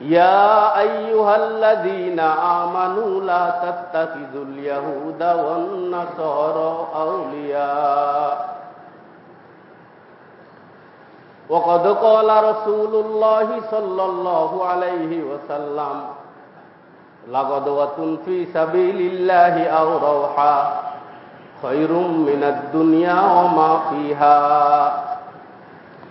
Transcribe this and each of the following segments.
يا أيها الذين آمنوا لا تتخذوا اليهود والنصارى أولياء. وقد قال رسول الله صلى الله عليه وسلم لغدوة في سبيل الله أو روحا خير من الدنيا وما فيها.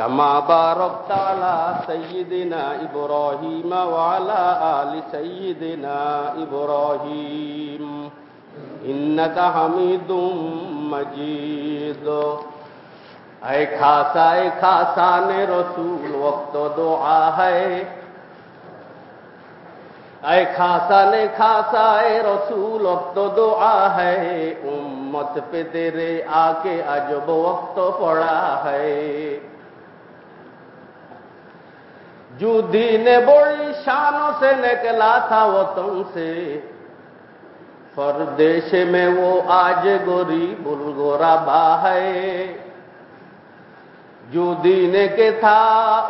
كما باركت على سيدنا إبراهيم وعلى آل سيدنا إبراهيم إنك حميد مجيد اے خاصا اے خاصا نے رسول وقت دعا ہے اے خاصا نے خاصا اے رسول وقت دعا ہے امت پہ تیرے آ کے عجب وقت پڑا ہے جو دین بڑی شانوں سے نکلا تھا وہ تم سے۔ پردیش میں وہ آج گوری بلگورا با ہے۔ جو دین کے تھا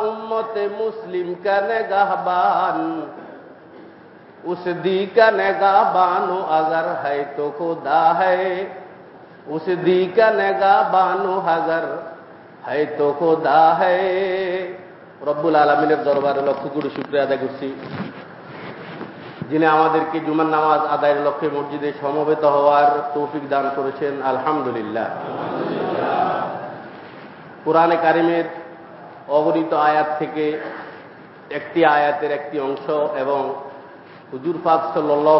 امت مسلم کا نگاہ بان اس دی کا نگاہ بانو اگر ہے تو خدا ہے۔ اس دی کا نگاہ بانو اگر ہے تو خدا ہے۔ রব্বুল আলমিনের দরবারে লক্ষ কোটি শুক্রিয়া আদায় করছি। যিনি আমাদেরকে জুমার নামাজ আদায়ের লক্ষ্যে মসজিদে সমবেত হওয়ার তৌফিক দান করেছেন, আলহামদুলিল্লাহ। কোরআনে কারিমের অগণিত আয়াত থেকে একটি আয়াতের একটি অংশ এবং হুজুর পাক সাল্লাহ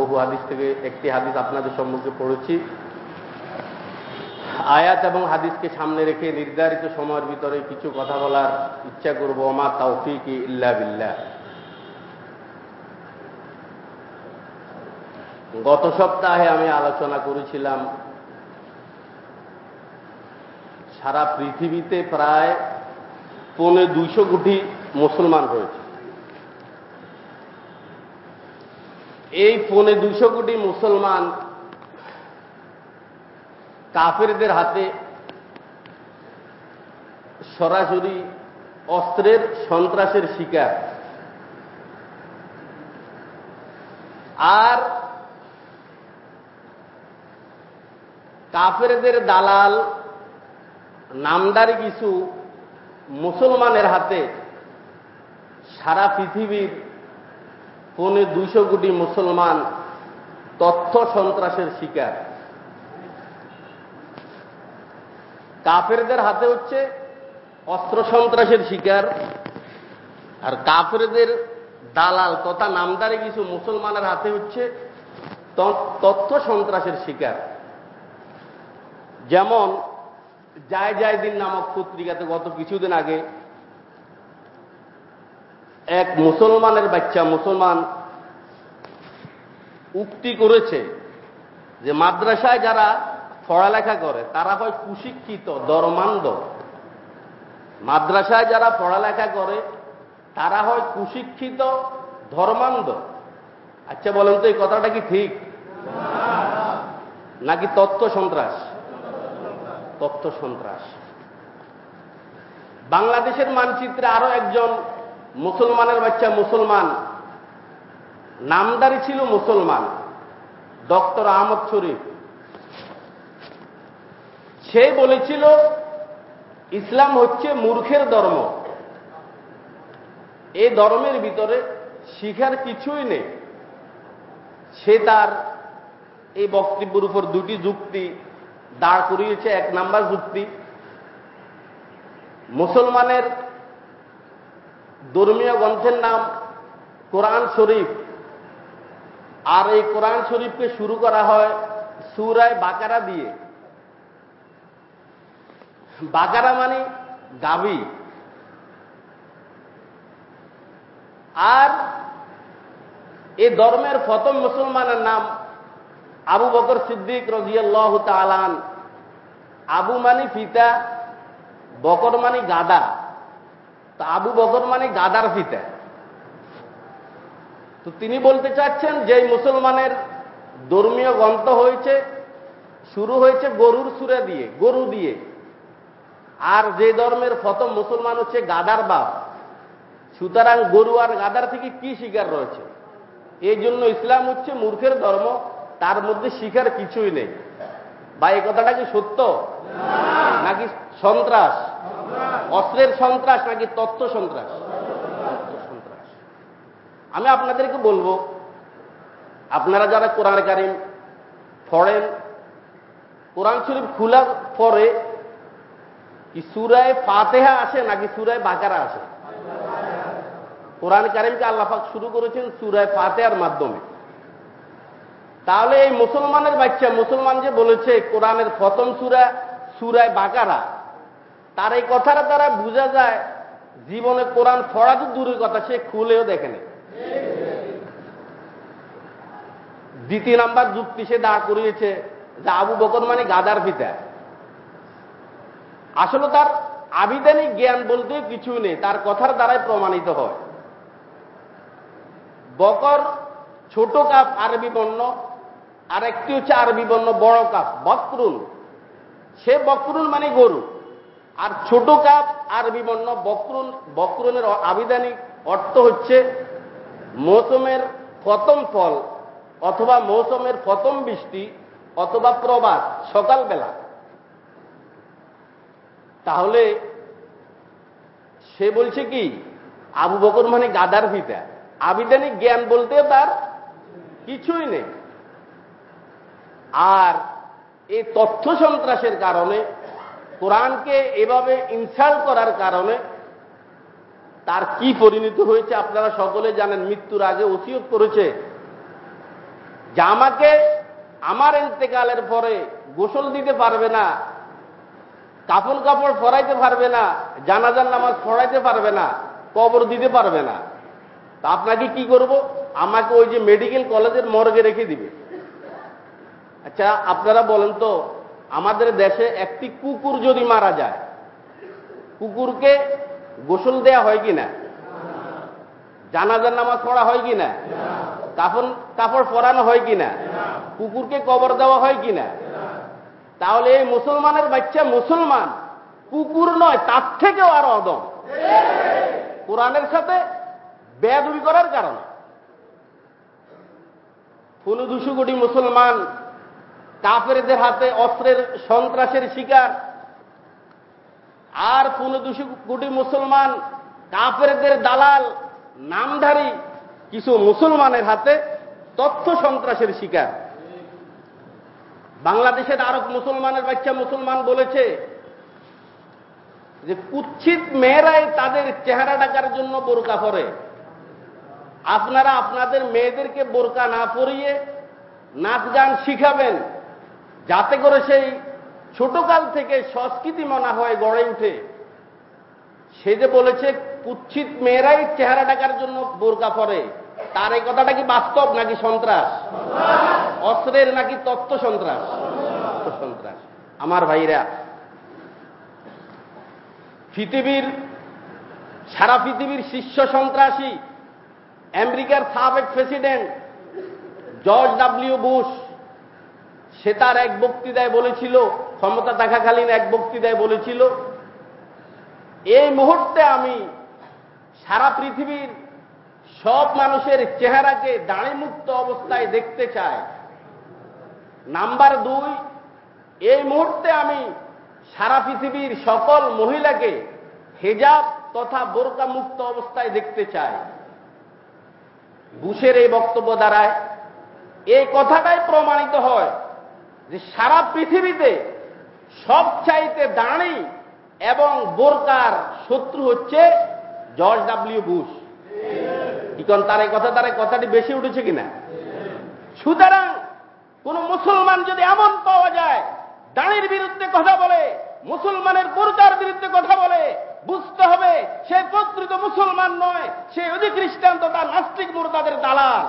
বহু হাদিস থেকে একটি হাদিস আপনাদের সম্মুখে পড়েছি। আয়াত এবং হাদিসকে সামনে রেখে নির্ধারিত সময়ের ভিতরে কিছু কথা বলার ইচ্ছা করব আমার তৌফিক ইল্লা বিল্লাহ। গত সপ্তাহে আমি আলোচনা করেছিলাম, সারা পৃথিবীতে প্রায় পৌনে দুইশো কোটি মুসলমান রয়েছে এই পৌনে দুইশো কোটি মুসলমান কাফেরদের হাতে সরাসরি অস্ত্রের সন্ত্রাসের শিকার। আর কাফেরদের দালাল, নামদারি কিছু মুসলমানের হাতে সারা পৃথিবীর পৌনে দুইশো কোটি মুসলমান তথ্য সন্ত্রাসের শিকার। কাফেরদের হাতে হচ্ছে অস্ত্র সন্ত্রাসের শিকার। আর কাফেরদের দালাল তথা নামদারি কিছু মুসলমানের হাতে হচ্ছে তথ্য সন্ত্রাসের শিকার। যেমন যায় যায় দিন নামক পত্রিকাতে গত কিছুদিন আগে এক মুসলমানের বাচ্চা মুসলমান উক্তি করেছে যে মাদ্রাসায় যারা পড়ালেখা করে, তারা হয় কুশিক্ষিত ধর্মান্ধ মাদ্রাসায় যারা পড়ালেখা করে, তারা হয় কুশিক্ষিত, ধর্মান্ধ। আচ্ছা বলেন তো এই কথাটা কি ঠিক? নাকি তত্ত্ব সন্ত্রাস? তত্ত্ব সন্ত্রাস। বাংলাদেশের মানচিত্রে আরও একজন মুসলমানের বাচ্চা মুসলমান। নামদারি ছিল মুসলমান, ডক্টর আহমদ শরীফ। সে বলেছিল, ইসলাম হচ্ছে মূর্খের ধর্ম। এই ধর্মের ভিতরে শিখার কিছুই নেই। সে তার এই বক্তব্যের উপর দুটি যুক্তি দাঁড় করিয়েছে। এক নাম্বার যুক্তি, মুসলমানের ধর্মীয় গ্রন্থের নাম কোরআন শরীফ। আর এই কোরআন শরীফকে শুরু করা হয় সুরায় বাকারা দিয়ে। বাকারা মানে গাবি আর এই ধর্মের প্রথম মুসলমানের নাম আবু বকর সিদ্দিক রজিয়াল্লাহ তালান আবু মানি পিতা, বকর মানি গাদা তা আবু বকর মানে গাদার পিতা। তো তিনি বলতে চাচ্ছেন যে মুসলমানের ধর্মীয় গ্রন্থ হয়েছে, শুরু হয়েছে গরুর সুরে দিয়ে, গরু দিয়ে। আর যে ধর্মের প্রথম মুসলমান হচ্ছে গাদার বাপ, সুতরাং গরু আর গাদার থেকে কি শিকার রয়েছে? এই জন্য ইসলাম হচ্ছে মূর্খের ধর্ম, তার মধ্যে শিকার কিছুই নেই। বা এই কথাটা কি সত্য? নাকি সন্ত্রাস? অস্ত্রের সন্ত্রাস নাকি তথ্য সন্ত্রাস সন্ত্রাস? আমি আপনাদেরকে বলব, আপনারা যারা কোরআন কারিম পড়েন, কোরআন শরীফ খোলার পরে কি সুরায় ফাতেহা আসে নাকি সুরায় বাকারা আসে কোরআন কারিমকে আল্লাহাক শুরু করেছেন সুরায় ফাতেহার মাধ্যমে। তাহলে এই মুসলমানের বাচ্চা, মুসলমান যে বলেছে কোরআনের প্রথম সুরা সুরায় বাকারা, তার এই কথাটা দ্বারা বোঝা যায় জীবনে কোরআন ফড়া তো দূরের কথা, সে খুলেও দেখেনি। দ্বিতীয় নাম্বার যুক্তি সে দাঁড় করিয়েছে যে আবু বকর মানে গাদার পিতা। আসলে তার আবিধানিক জ্ঞান বলতে কিছু নেই, তার কথার দ্বারাই প্রমাণিত হয়। বকর ছোট কাপ আরবি বর্ণ, আর একটি হচ্ছে আরবি বর্ণ বড় কাপ বক্রুন সে বক্রুন মানে গরু, আর ছোট কাপ আরবি বর্ণ বক্রুন বক্রুনের আবিধানিক অর্থ হচ্ছে মৌসুমের প্রথম ফল অথবা মৌসুমের প্রথম বৃষ্টি অথবা প্রবাস, সকালবেলা। তাহলে সে বলছে কি, আবু বকর মানে গাদার পিতা। আবিধানিক জ্ঞান বলতে তার কিছুই নেই। আর এই তথ্য সন্ত্রাসের কারণে, কোরআনকে এভাবে ইনসাল্ট করার কারণে তার কি পরিণত হয়েছে আপনারা সকলে জানেন, মৃত্যুর আগে ওসিয়ত করেছে। যে আমাকে আমার ইন্তেকালের পরে গোসল দিতে পারবে না কাপড় কাপড় ফরাইতে পারবে না, জানাজার নামাজ ফরাইতে পারবে না, কবর দিতে পারবে না। তা আপনাকে কি করব? আমাকে ওই যে মেডিকেল কলেজের মর্গে রেখে দিবে। আচ্ছা আপনারা বলেন তো, আমাদের দেশে একটি কুকুর যদি মারা যায়, কুকুরকে গোসল দেয়া হয় কি না? জানাজার নামাজ পড়া হয় কি না? কাপড় কাপড় পরানো হয় কিনা কুকুরকে কবর দেওয়া হয় কিনা তাহলে এই মুসলমানের বাচ্চা মুসলমান, কুকুর নয়, তার থেকেও আরও অদম। কোরআনের সাথে বেদুরি করার কারণে। পনেরো দুশো কোটি মুসলমান কাফেরদের হাতে অস্ত্রের সন্ত্রাসের শিকার। আর পনেরো দুশো কোটি মুসলমান কাফেরদের দালাল, নামধারী, কিছু মুসলমানের হাতে তথ্য সন্ত্রাসের শিকার। বাংলাদেশের আরব মুসলমানের বাচ্চা মুসলমান বলেছে যে কুচ্ছিত মেয়েরাই তাদের চেহারা ডাকার জন্য বোরকা পরে। আপনারা আপনাদের মেয়েদেরকে বোরকা না পরিয়ে নাচ গান শিখাবেন, যাতে করে সেই ছোটকাল থেকে সংস্কৃতি মনা হয়, গড়ে উঠে। সে যে বলেছে, কুচ্ছিত মেয়েরাই চেহারা ডাকার জন্য বোরকা পরে। তার এই কথাটা কি বাস্তব নাকি সন্ত্রাস? অস্ত্রের নাকি তত্ত্ব সন্ত্রাস? সন্ত্রাস। আমার ভাইরা, পৃথিবীর, সারা পৃথিবীর শীর্ষ সন্ত্রাসী, আমেরিকার সাবেক প্রেসিডেন্ট জর্জ ডাব্লিউ বুশ, সে তার এক বক্তৃতায় বলেছিল, ক্ষমতা থাকাকালীন এক বক্তৃতায় বলেছিল, এই মুহূর্তে আমি সারা পৃথিবীর সব মানুষের চেহারাকে দাঁড়িমুক্ত অবস্থায় দেখতে চাই নাম্বার দুই, এই মুহূর্তে আমি সারা পৃথিবীর সকল মহিলাকে হেজাব তথা বোরকা মুক্ত অবস্থায় দেখতে চাই। বুশের এই বক্তব্য দ্বারায় এই কথাটাই প্রমাণিত হয় যে সারা পৃথিবীতে সবচাইতে দাঁড়ি এবং বোরকার শত্রু হচ্ছে জর্জ ডাব্লিউ বুশ। এখন তার এই কথা, তার কথাটি বেশি উঠেছে কিনা? সুতরাং কোন মুসলমান যদি এমন পাওয়া যায়, দাঁড়ির বিরুদ্ধে কথা বলে, মুসলমানের বোরকার বিরুদ্ধে কথা বলে, বুঝতে হবে সে প্রকৃত মুসলমান নয়, সে অধিক খ্রিস্টান তথা নাস্তিক মুরতাদের দালাল।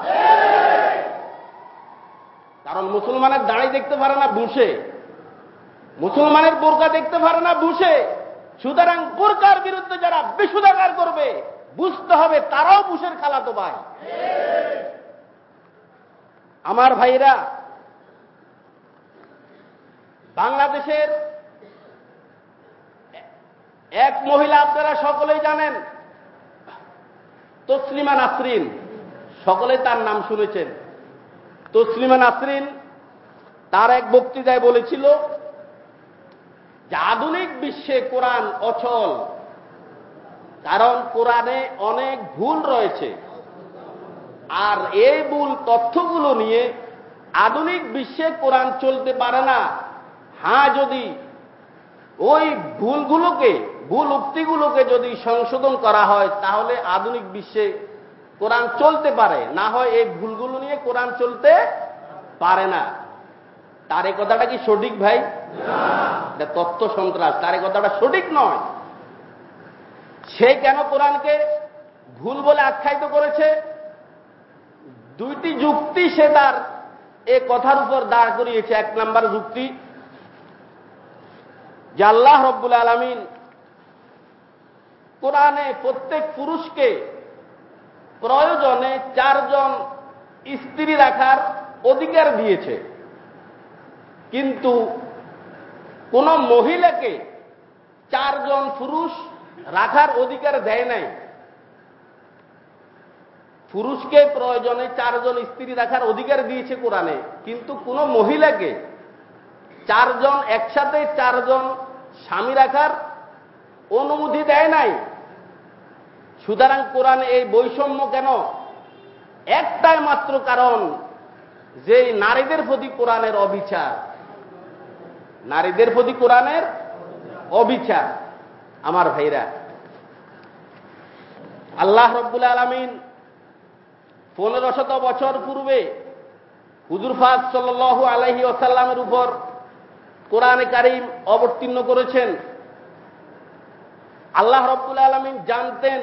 কারণ মুসলমানের দাঁড়ি দেখতে পারে না বুসে মুসলমানের বোরকা দেখতে পারে না বুসে সুতরাং বোরকার বিরুদ্ধে যারা বিশুদাগার করবে বুঝতে হবে তারাও বুসের খালাতো ভাই। আমার ভাইরা, বাংলাদেশের এক মহিলা আপনারা সকলেই জানেন, তসলিমা নাসরিন। সকলে তার নাম শুনেছেন। তসলিমা নাসরিন তার এক বক্তৃতায় বলেছিল যে আধুনিক বিশ্বে কোরআন অচল। কারণ কোরআনে অনেক ভুল রয়েছে। আর এই ভুল তথ্যগুলো নিয়ে আধুনিক বিশ্বে কোরআন চলতে পারে না। হ্যাঁ যদি ওই ভুলগুলোকে, ভুল উক্তিগুলোকে যদি সংশোধন করা হয়, তাহলে আধুনিক বিশ্বে কোরআন চলতে পারে। না হয় এই ভুলগুলো নিয়ে কোরআন চলতে পারে না। তার এই কথাটা কি সঠিক ভাই? তত্ত্ব সন্ত্রাস। তার এই কথাটা সঠিক নয়। সে কেন কোরআনকে ভুল বলে আখ্যায়িত করেছে? দুইটি যুক্তি সে তার এ কথার উপর দাঁড় করিয়েছে। এক নাম্বার যুক্তি, যে আল্লাহ রব্বুল আলমিন কোরআনে প্রত্যেক পুরুষকে প্রয়োজনে চারজন স্ত্রী রাখার অধিকার দিয়েছে। কিন্তু কোন মহিলাকে চারজন পুরুষ রাখার অধিকার দেয় নাই। পুরুষকে প্রয়োজনে চারজন স্ত্রী রাখার অধিকার দিয়েছে কোরআনে, কিন্তু কোন মহিলাকে চারজন একসাথে চারজন স্বামী রাখার অনুমতি দেয় নাই। সুতরাং কোরআনে এই বৈষম্য কেন? একটাই মাত্র কারণ যে নারীদের প্রতি কোরআনের অবিচার। নারীদের প্রতি কোরআনের অবিচার। আমার ভাইরা। আল্লাহ রব্বুল আলমিন পনেরো শত বছর পূর্বে হুজুরফাদ সাল আলহি ওসাল্লামের উপর কোরআনে কারিম অবতীর্ণ করেছেন। আল্লাহ রব্বুল আলমিন জানতেন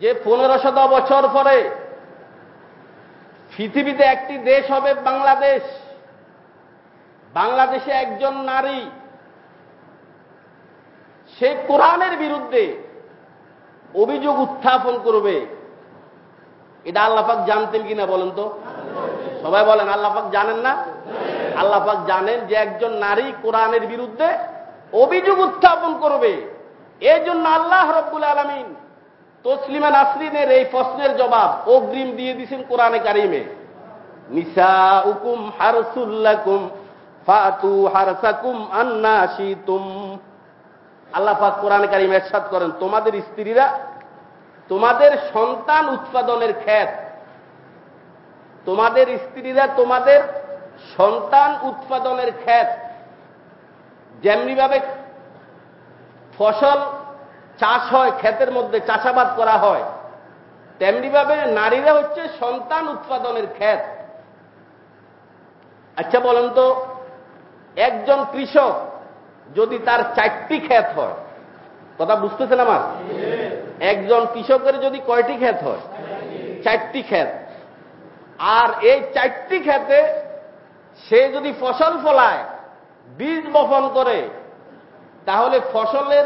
যে পনেরো শত বছর পরে পৃথিবীতে একটি দেশ হবে বাংলাদেশ। বাংলাদেশে একজন নারী সে কোরআনের বিরুদ্ধে অভিযোগ উত্থাপন করবে। এটা আল্লাপাক জানতেন কিনা বলেন তো? সবাই বলেন আল্লাপাক জানেন না? আল্লাপাক জানেন যে একজন নারী কোরআনের বিরুদ্ধে অভিযোগ উত্থাপন করবে। এই জন্য আল্লাহ রব্বুল আলমিন তসলিমা নাসরিনের এই প্রশ্নের জবাব অগ্রিম দিয়ে দিয়েছেন কোরআনে কারিমে। নিসা উকুম হারসুল্লাকুম ফাতু হারসাকুম আন্না আল্লাহ পাক কোরআন কারিম এরশাদ করেন, তোমাদের স্ত্রীরা তোমাদের সন্তান উৎপাদনের ক্ষেত। তোমাদের স্ত্রীরা তোমাদের সন্তান উৎপাদনের ক্ষেত। যেমনিভাবে ফসল চাষ হয়, ক্ষেতের মধ্যে চাষাবাদ করা হয়, তেমনিভাবে নারীরা হচ্ছে সন্তান উৎপাদনের ক্ষেত। আচ্ছা বলেন তো, একজন কৃষক যদি তার চারটি ক্ষেত হয়, কথা বুঝতেছেন আমার? একজন কৃষকের যদি কয়টি ক্ষেত হয়? চারটি ক্ষেত। আর এই চারটি ক্ষেতে সে যদি ফসল ফলায়, বীজ বপন করে, তাহলে ফসলের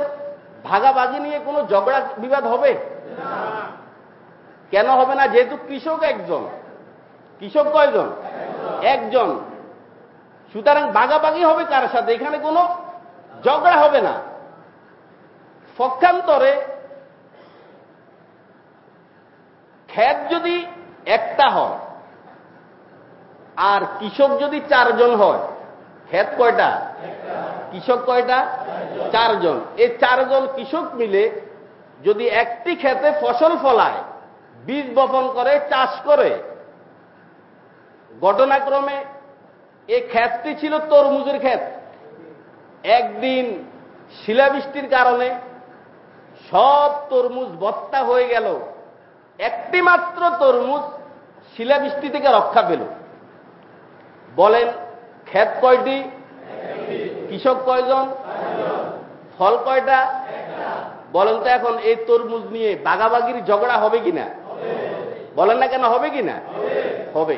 ভাগাভাগি নিয়ে কোনো ঝগড়া বিবাদ হবে? কেন হবে না? যেহেতু কৃষক একজন। কৃষক কয়জন? একজন। সুতরাং ভাগাভাগি হবে কার সাথে? এখানে কোনো ঝগড়া হবে না। পক্ষান্তরে ক্ষেত যদি একটা হয়, আর কৃষক যদি চারজন হয় ক্ষেত কয়টা? কৃষক কয়টা? চারজন। এই চারজন কৃষক মিলে যদি একটি ক্ষেতে ফসল ফলায়, বীজ বপন করে, চাষ করে, ঘটনাক্রমে এই ক্ষেতটি ছিল তরমুজের ক্ষেত একদিন শিলাবৃষ্টির কারণে সব তরমুজ বত্তা হয়ে গেল। একটি মাত্র তরমুজ শিলাবৃষ্টি থেকে রক্ষা পেল। বলেন, ক্ষেত কয়টি? কৃষক কয়জন? ফল কয়টা? বলেন তো এখন এই তরমুজ নিয়ে বাগাবাগির ঝগড়া হবে কিনা বলেন না কেন হবে কিনা হবে।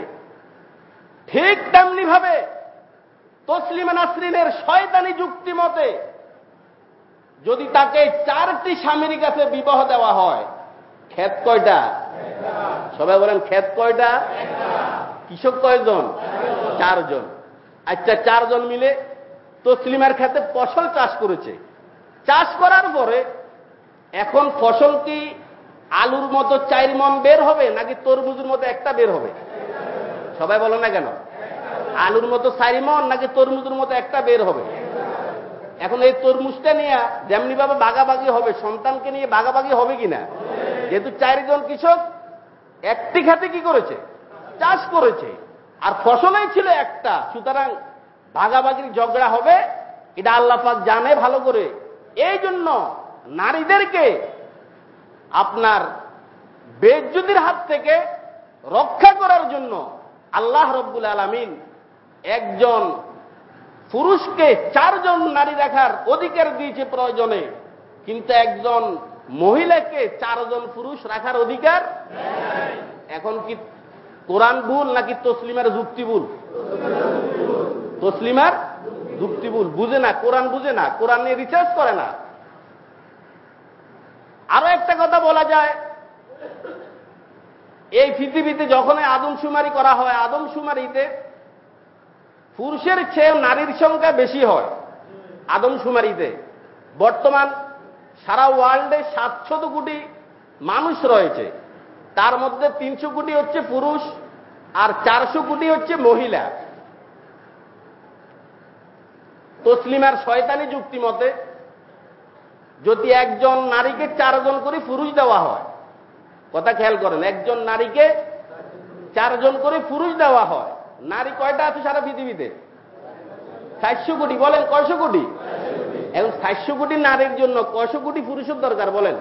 ঠিক তেমনি ভাবে তসলিমা নাসরিনের শয়তানি যুক্তি মতে, যদি তাকে চারটি স্বামীর কাছে বিবাহ দেওয়া হয় ক্ষেত কয়টা? সবাই বলেন ক্ষেত কয়টা? কৃষক কয়জন? চারজন। আচ্ছা চারজন মিলে তসলিমার ক্ষেতে ফসল চাষ করেছে। চাষ করার পরে এখন ফসল কি আলুর মতো চাইর মন বের হবে, নাকি তরমুজের মতো একটা বের হবে? সবাই বলো না কেন? আলুর মতো চারি মন নাকি তরমুজের মতো একটা বের হবে? এখন এই তরমুজটা নিয়ে যেমনি ভাবে বাগাবাগি হবে, সন্তানকে নিয়ে বাগাবাগি হবে কিনা? যেহেতু চারজন কৃষক, একটি খাতে কি করেছে? চাষ করেছে। আর ফসলেই ছিল একটা। সুতরাং ভাগাভাগির ঝগড়া হবে, এটা আল্লাহ পাক জানে ভালো করে। এই জন্য নারীদেরকে আপনার বেজ্জুদির হাত থেকে রক্ষা করার জন্য আল্লাহ রব্বুল আলমিন একজন পুরুষকে চারজন নারী রাখার অধিকার দিয়েছে প্রয়োজনে, কিন্তু একজন মহিলাকে চারজন পুরুষ রাখার অধিকার এখন কি কোরআন ভুল নাকি তসলিমার যুক্তি ভুল? তসলিমার যুক্তি ভুল। বুঝে না, কোরআন বুঝে না, কোরআন নিয়ে রিসার্চ করে না। আরও একটা কথা বলা যায়, এই পৃথিবীতে যখন আদমশুমারি করা হয়, আদমশুমারিতে পুরুষের চেয়ে নারীর সংখ্যা বেশি হয় আদমশুমারিতে। বর্তমান সারা ওয়ার্ল্ডে সাতশত কোটি মানুষ রয়েছে। তার মধ্যে তিনশো কোটি হচ্ছে পুরুষ আর চারশো কোটি হচ্ছে মহিলা। তসলিমার শয়তানি যুক্তি মতে, যদি একজন নারীকে চারজন করে পুরুষ দেওয়া হয়, কথা খেয়াল করেন, একজন নারীকে চারজন করে পুরুষ দেওয়া হয় নারী কয়টা আছে সারা পৃথিবীতে? চারশো কোটি, বলেন কয়শো কোটি? এখন চারশো কোটি নারীর জন্য কয়শো কোটি পুরুষের দরকার, বলেন।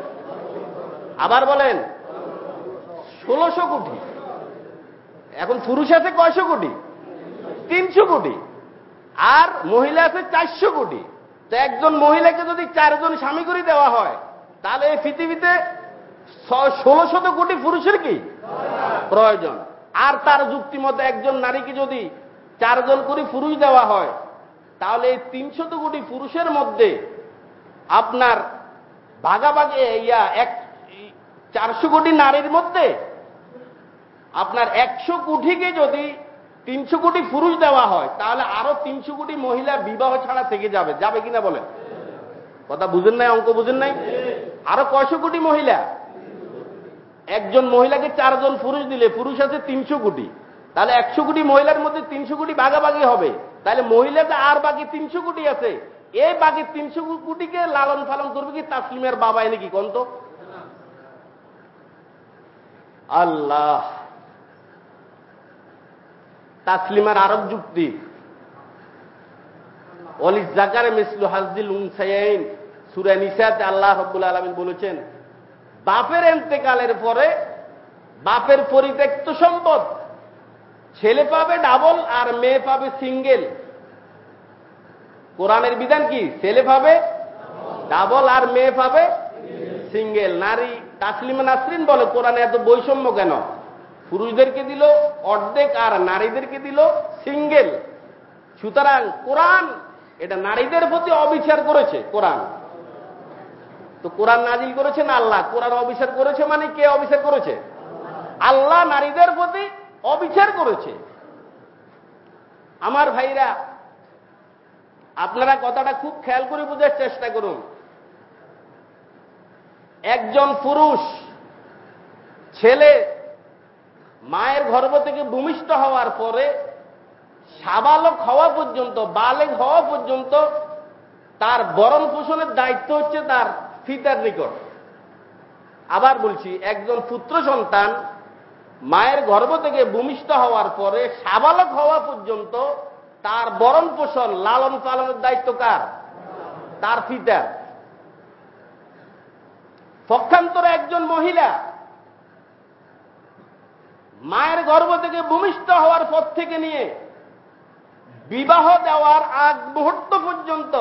আবার বলেন, ষোলোশো কোটি। এখন পুরুষ আছে কয়শো কোটি? তিনশো কোটি। আর মহিলা আছে চারশো কোটি। তো একজন মহিলাকে যদি চারজন স্বামী করে দেওয়া হয়, তাহলে এই পৃথিবীতে ষোলোশত কোটি পুরুষের কি? প্রয়োজন। আর তার যুক্তি মতো একজন নারীকে যদি চারজন করে পুরুষ দেওয়া হয়, তাহলে এই তিনশত কোটি পুরুষের মধ্যে আপনার ভাগাভাগে, ইয়া, এক, চারশো কোটি নারীর মধ্যে আপনার একশো কোটিকে যদি তিনশো কোটি পুরুষ দেওয়া হয়, তাহলে আরও তিনশো কোটি মহিলা বিবাহ ছাড়া থেকে যাবে। যাবে কিনা বলেন? কথা বুঝেন নাই, অঙ্ক বুঝেন নাই? আরও কয়শো কোটি মহিলা একজন মহিলাকে চারজন পুরুষ দিলে, পুরুষ আছে তিনশো কোটি। তাহলে একশো কোটি মহিলার মধ্যে তিনশো কোটি ভাগাভাগি হবে। তাহলে মহিলাটা আর বাকি তিনশো কোটি আছে। এই বাকি তিনশো কোটিকে লালন পালন করবে কি তাসলিমের বাবা এনে কি কন্ত? আল্লাহ। তাসলিমার আরব যুক্তি। অলিস জাকারে মিসলু হাজদিল উনসাইন, সুরা নিসাতে আল্লাহ রব্বুল আলমিন বলেছেন বাপের এন্তেকালের পরে বাপের পরিত্যক্ত সম্পদ। ছেলে পাবে ডাবল আর মেয়ে পাবে সিঙ্গেল কোরআনের বিধান কি? ছেলে পাবে ডাবল আর মেয়ে পাবে সিঙ্গেল নারী তাসলিমা নাসরিন বলে, কোরআনে এত বৈষম্য কেন? পুরুষদেরকে দিল অর্ধেক আর নারীদেরকে দিল সিঙ্গেল সুতরাং কোরআন এটা নারীদের প্রতি অবিচার করেছে, কোরআন। তো কোরআন নাজিল করেছে না আল্লাহ? কোরআন অবিচার করেছে মানে কে অবিচার করেছে? আল্লাহ নারীদের প্রতি অবিচার করেছে। আমার ভাইরা, আপনারা কথাটা খুব খেয়াল করে বোঝার চেষ্টা করুন। একজন পুরুষ ছেলে মায়ের গর্ভ থেকে ভূমিষ্ঠ হওয়ার পরে সাবালক হওয়া পর্যন্ত, বালেক হওয়া পর্যন্ত তার বরণ পোষণের দায়িত্ব হচ্ছে তার ফিতার নিকট। আবার বলছি, একজন পুত্র সন্তান মায়ের গর্ভ থেকে ভূমিষ্ঠ হওয়ার পরে সাবালক হওয়া পর্যন্ত তার বরণ পোষণ, লালন পালনের দায়িত্ব কার? তার ফিতার পক্ষান্তরে একজন মহিলা মায়ের গর্ভ থেকে ভূমিষ্ঠ হওয়ার পর থেকে নিয়ে বিবাহ দেওয়ার আগ মুহূর্ত পর্যন্ত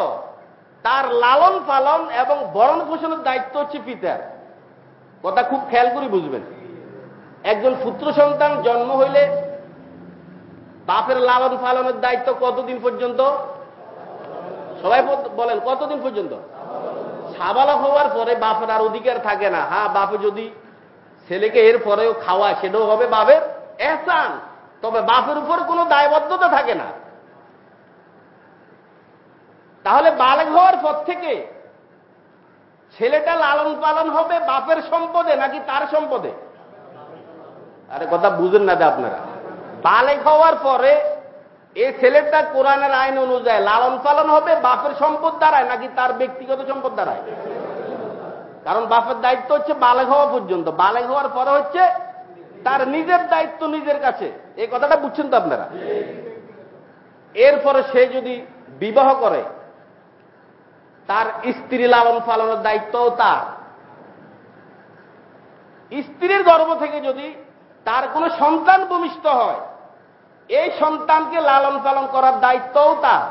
তার লালন পালন এবং বরণ পোষণের দায়িত্ব হচ্ছে পিতার। কথা খুব খেয়াল করে বুঝবেন। একজন পুত্র সন্তান জন্ম হইলে বাপের লালন পালনের দায়িত্ব কতদিন পর্যন্ত? সবাই বলেন, কতদিন পর্যন্ত? সাবালক হওয়ার পরে বাপের আর অধিকার থাকে না। হ্যাঁ বাপে যদি ছেলেকে এর পরেও খাওয়ায়, সেটাও হবে বাপের এহসান। তবে বাপের উপর কোনো দায়বদ্ধতা থাকে না। তাহলে বালেক হওয়ার পর থেকে ছেলেটা লালন পালন হবে বাপের সম্পদে নাকি তার সম্পদে? আরে কথা বুঝেন না আপনারা। বালেক হওয়ার পরে এই ছেলেটা কোরআনের আইন অনুযায়ী লালন পালন হবে, বাপের সম্পদ দ্বারায় নাকি তার ব্যক্তিগত সম্পদ দ্বারায় কারণ বাপের দায়িত্ব হচ্ছে বালেক হওয়া পর্যন্ত। বালেক হওয়ার পরে হচ্ছে তার নিজের দায়িত্ব নিজের কাছে। এই কথাটা বুঝছেন তো আপনারা? এরপরে সে যদি বিবাহ করে তার স্ত্রী লালন পালনের দায়িত্বও তার। স্ত্রীর গর্ভ থেকে যদি তার কোনো সন্তান ভূমিষ্ঠ হয়, এই সন্তানকে লালন পালন করার দায়িত্বও তার।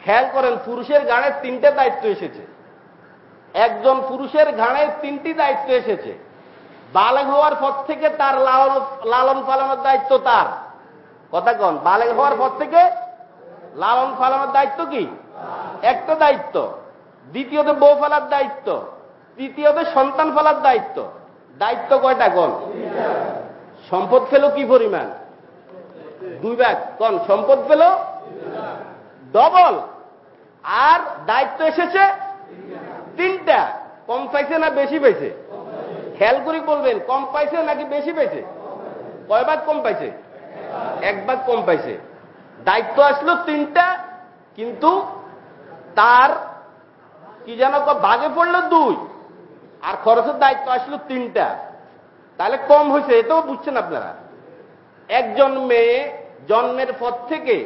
খেয়াল করেন, পুরুষের গানে তিনটে দায়িত্ব এসেছে। একজন পুরুষের ঘাড়ে তিনটি দায়িত্ব এসেছে। বালেগ হওয়ার পর থেকে তার লালন লালন পালনের দায়িত্ব তার। কথা কন বালেগ হওয়ার পর থেকে লালন পালনের দায়িত্ব কি? একটা দায়িত্ব। দ্বিতীয়ত বউ ফেলার দায়িত্ব। তৃতীয়ত সন্তান ফেলার দায়িত্ব। দায়িত্ব কয়টা, কন? সম্পদ ফেলো কি পরিমাণ? দুই ব্যাগ কন, সম্পদ পেল ডবল। আর দায়িত্ব এসেছে? তিনটা। কম পাইছে না বেশি পাইছে? খেয়াল করে বলবেন, কম পাইছে নাকি বেশি পাইছে? কয় ভাগ কম পাইছে? এক ভাগ কম পাইছে। দায়িত্ব আসলো তিনটা, কিন্তু তার, কি যেন বাগে পড়ল দুই, আর খরচের দায়িত্ব আসলো তিনটা। তাহলে কম হয়েছে, এটাও বুঝছেন আপনারা। একজন মেয়ে জন্মের পর থেকে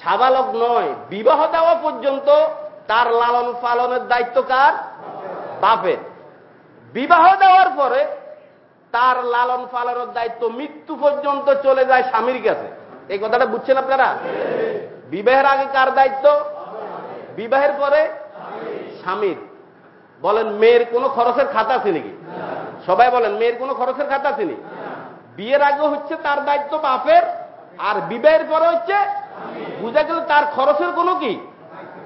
সাবালক নয়, বিবাহ দেওয়া পর্যন্ত তার লালন পালনের দায়িত্ব কার? বাপের। বিবাহ দেওয়ার পরে তার লালন পালনের দায়িত্ব মৃত্যু পর্যন্ত চলে যায় স্বামীর কাছে। এই কথাটা বুঝছেন আপনারা? বিবাহের আগে কার দায়িত্ব? বিবাহের পরে? স্বামীর। বলেন, মেয়ের কোনো খরচের খাতা আছে নাকি? সবাই বলেন, মেয়ের কোনো খরচের খাতা আছে নাকি? বিয়ের আগে হচ্ছে তার দায়িত্ব বাপের, আর বিবাহের পরে হচ্ছে বুঝা গেল তার খরচের কোনো কি?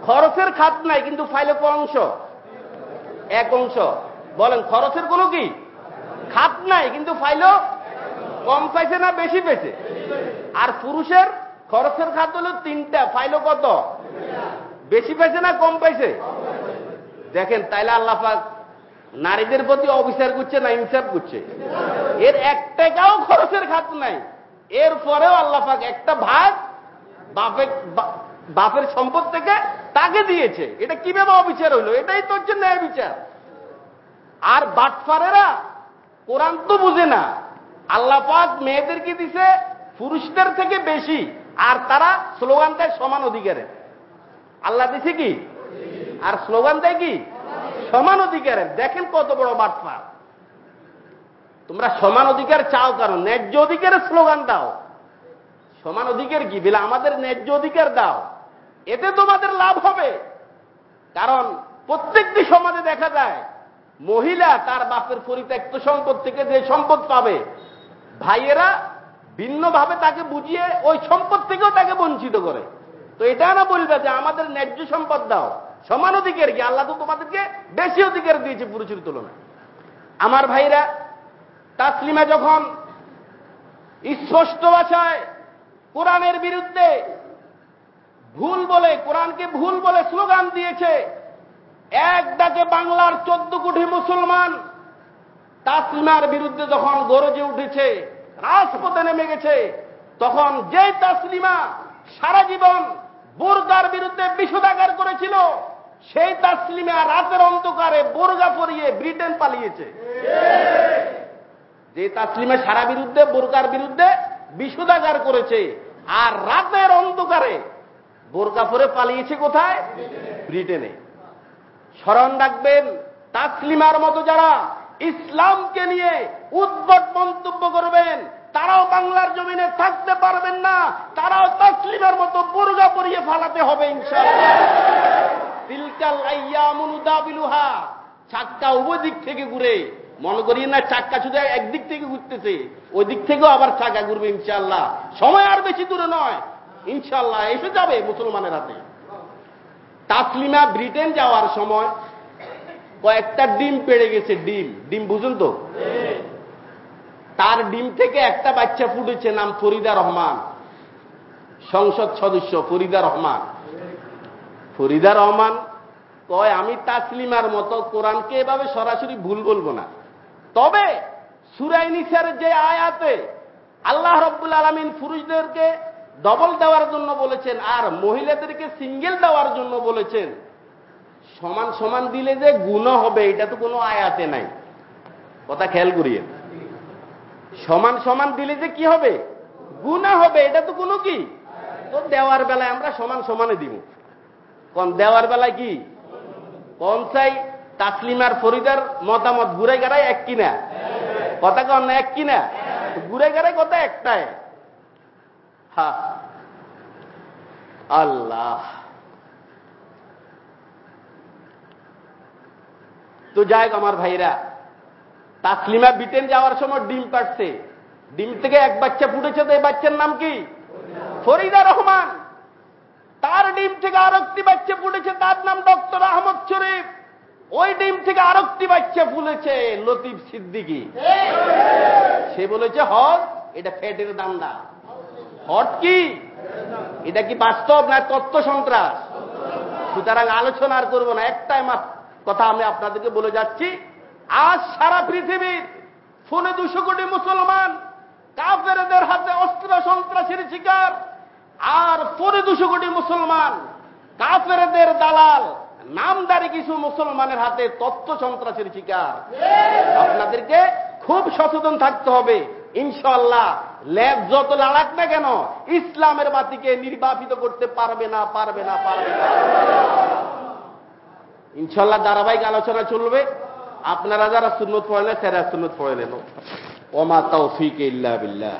খরচের খাত নাই, কিন্তু ফাইলে কোন অংশ? এক অংশ। বলেন, খরচের কোনো কি? খাত নাই, কিন্তু ফাইলও কম পাইছে না বেশি পেয়েছে আর পুরুষের খরচের খাত হলো তিনটা ফাইলও কত? বেশি পাইছে না কম পাইছে? দেখেন, তাইলে আল্লাহ পাক নারীদের প্রতি অবিচার করছে না ইনসাফ করছে? এর এক টাকাও খরচের খাত নাই। এরপরেও আল্লাহ পাক একটা ভাগ বাপের বা- বাপের সম্পদ থেকে তাকে দিয়েছে। এটা কীভাবে অবিচার হইল? এটাই তোর জন্য বিচার। আর বাটফারেরা কোরআন তো বুঝে না। আল্লাহ পাক মেয়েদেরকে দিছে পুরুষদের থেকে বেশি, আর তারা স্লোগান দেয় সমান অধিকারের। আল্লাহ দিছে কি? আর স্লোগান দেয় কি? সমান অধিকারের। দেখেন কত বড় বাটফার তোমরা সমান অধিকার চাও কারণ ন্যায্য অধিকারের স্লোগান দাও। সমান অধিকার কি? বলে আমাদের ন্যায্য অধিকার দাও। এতে তোমাদের লাভ হবে। কারণ প্রত্যেকটি সমাজে দেখা যায়, মহিলা তার বাপের পরিত্যক্ত সম্পদ থেকে যে সম্পদ পাবে, ভাইয়েরা ভিন্নভাবে তাকে বুঝিয়ে ওই সম্পদ থেকেও তাকে বঞ্চিত করে। তো এটা না বলবে যে আমাদের ন্যায্য সম্পদ দাও। সমান অধিকার কি? আল্লাহ তো তোমাদেরকে বেশি অধিকার দিয়েছে পুরুষের তুলনায়। আমার ভাইরা, তাসলিমা যখন স্পষ্ট ভাষায় কোরআনের বিরুদ্ধে ভুল বলে, কোরআনকে ভুল বলে স্লোগান দিয়েছে, এক ডাকে বাংলার চোদ্দ কোটি মুসলমান তাসলিমার বিরুদ্ধে যখন গরজে উঠেছে, রাজপথে নেমে গেছে, তখন যে তাসলিমা সারা জীবন বোরগার বিরুদ্ধে বিষোদাগার করেছিল। সেই তাসলিমা রাতের অন্ধকারে বোরগা পরিয়ে ব্রিটেন পালিয়েছে। যে তাসলিমা সারা বিরুদ্ধে বোরকার বিরুদ্ধে বিষোদাগার করেছে, আর রাতের অন্ধকারে বোরকা পরে পালিয়েছে কোথায়? ব্রিটেনে। স্মরণ রাখবেন, তাসলিমার মতো যারা ইসলামকে নিয়ে উদ্ভট মন্তব্য করবেন তারাও বাংলার জমিনে থাকতে পারবেন না, তারাও তাসলিমার মতো বোরগা পরিয়ে ফালাতে হবে তিলকাল চাক্কা উভয় দিক থেকে ঘুরে। মনে করি না, চাক্কা শুধু একদিক থেকে ঘুরতেছে, ওই দিক থেকেও আবার চাকা ঘুরবে ইনশাআল্লাহ। সময় আর বেশি দূরে নয়, ইনশাআল্লাহ এসে যাবে মুসলমানের হাতে। তাসলিমা ব্রিটেন যাওয়ার সময় কয়েকটা ডিম পেড়ে গেছে, ডিম ডিম বুঝুন তো? তার ডিম থেকে একটা বাচ্চা ফুটেছে নাম ফরিদা রহমান। সংসদ সদস্য ফরিদা রহমান। ফরিদা রহমান কয়, আমি তাসলিমার মতো কোরআনকে এভাবে সরাসরি ভুল বলব না। তবে সুরাই নিসার যে আয়াতে আল্লাহ রব্বুল আলমিন পুরুষদেরকে ডবল দেওয়ার জন্য বলেছেন আর মহিলাদেরকে সিঙ্গেল দেওয়ার জন্য বলেছেন, সমান সমান দিলে যে গুণ হবে, এটা তো কোনো আয়াতে নাই। কথা খেয়াল করিয়ে সমান সমান দিলে যে কি হবে? গুণা হবে, এটা তো কোনো কি? তো দেওয়ার বেলায় আমরা সমান সমানে দিব। কোন দেওয়ার বেলায় কি? কোন চাই তাসলিমার ফরিদার মতামত ঘুরে গেড়াই এক কিনা? কথা কন না, এক কিনা? ঘুরে গেড়াই কথা একটাই হা। আল্লাহ। তো যাই আমার ভাইরা তাসলিমা ব্রিটেন যাওয়ার সময় ডিম পাটছে ডিম থেকে এক বাচ্চা ফুটেছে তো এই বাচ্চার নাম কি? ফরিদা রহমান। তার ডিম থেকে আরেকটি বাচ্চা ফুটেছে, তার নাম ডক্টর আহমদ শরীফ। ওই ডিম থেকে আরেকটি বাচ্চা ফুলেছে, লতিফ সিদ্দিকি। সে বলেছে হট এটা ফ্যাটের না হট কি? এটা কি বাস্তব না তত্ত্ব সন্ত্রাস? সুতরাং আলোচনা আর করব না, একটাই কথা আমি আপনাদেরকে বলে যাচ্ছি। আজ সারা পৃথিবীর ফোনে দুশো কোটি মুসলমান কাফেরদের হাতে অস্ত্র সন্ত্রাসের শিকার। আর ফোনে দুশো কোটি মুসলমান কাফেরদের দালাল, নামদারি কিছু মুসলমানের হাতে তথ্য সন্ত্রাসের শিকার। আপনাদেরকে খুব সচেতন থাকতে হবে। ইনশাল্লাহ ল্যাব যত লাড়াক না কেন, ইসলামের বাতিকে নির্বাপিত করতে পারবে না পারবে না পারবে না। ইনশাল্লাহ ধারাবাহিক আলোচনা চলবে। আপনারা যারা সুন্নত পড়লেন সেরা সুন্নত পড়ে নেন। ওমা তৌফিক ইল্লা বিল্লাহ।